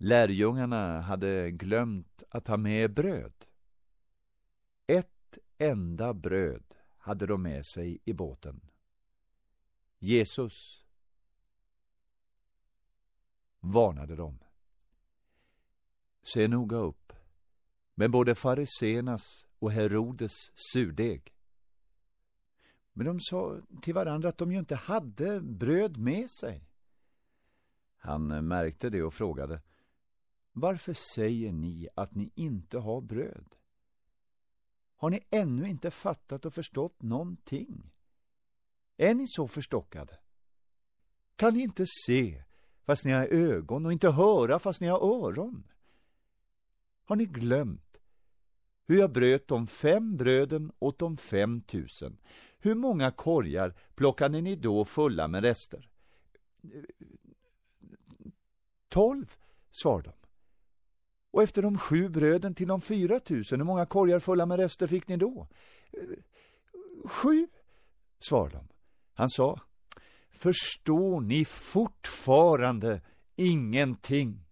Lärjungarna hade glömt att ta med bröd. Ett enda bröd hade de med sig i båten. Jesus varnade dem. Se noga upp med både farisenas och Herodes surdeg. Men de sa till varandra att de ju inte hade bröd med sig. Han märkte det och frågade varför säger ni att ni inte har bröd? Har ni ännu inte fattat och förstått någonting? Är ni så förstockade? Kan ni inte se fast ni har ögon och inte höra fast ni har öron? Har ni glömt hur jag bröt de fem bröden åt de fem tusen? Hur många korgar plockade ni då fulla med rester? Tolv, svarade de. Och efter de sju bröden till de fyra tusen, hur många korgar fulla med rester fick ni då? Sju, svarade de. Han sa, förstår ni fortfarande ingenting?